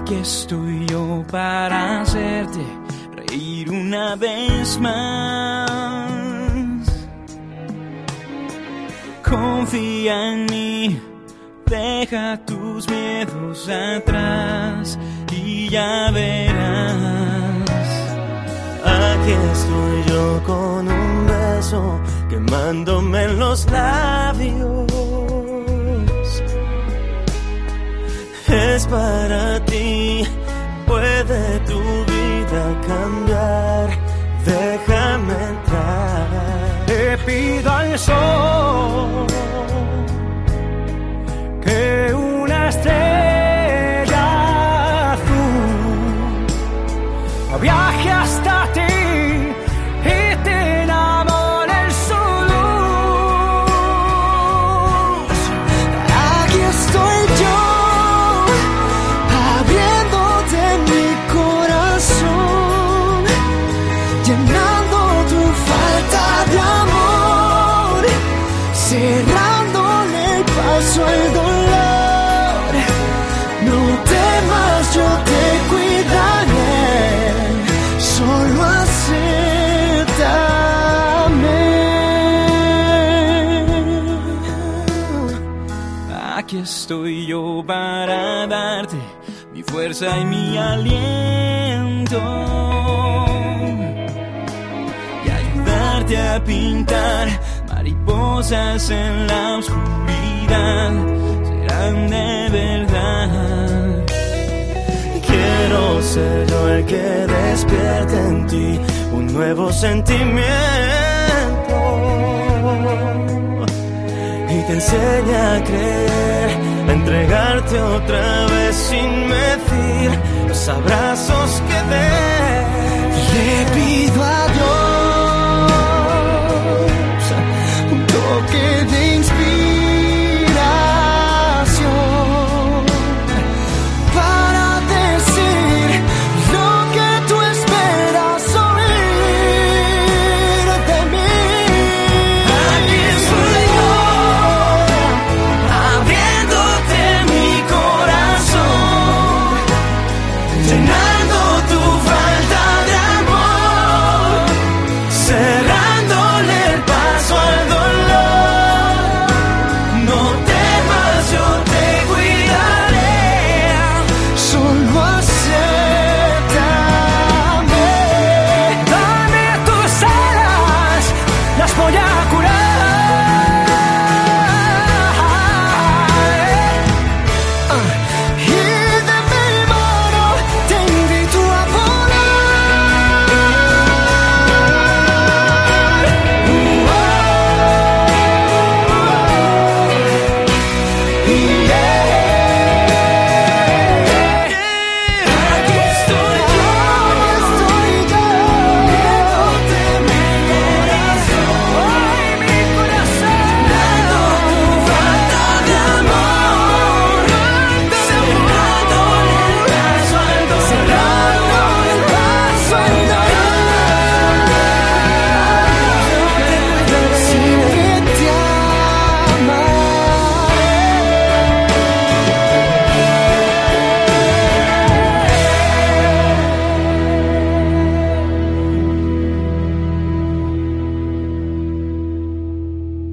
Aquí estoy yo para hacerte reír una vez más. Confía en mí, deja tus miedos atrás y ya verás. Aquí estoy yo con un beso quemándome en los labios. Es para ti, puede tu vida cambiar. Déjame entrar. Te pido al sol Estoy yo para darte mi fuerza y mi aliento. Y ayudarte a pintar mariposas en la oscuridad. Serán de verdad. Quiero ser yo el que despierte en ti un nuevo sentimiento te enseña a creer, a entregarte otra vez sin medir los abrazos que dé.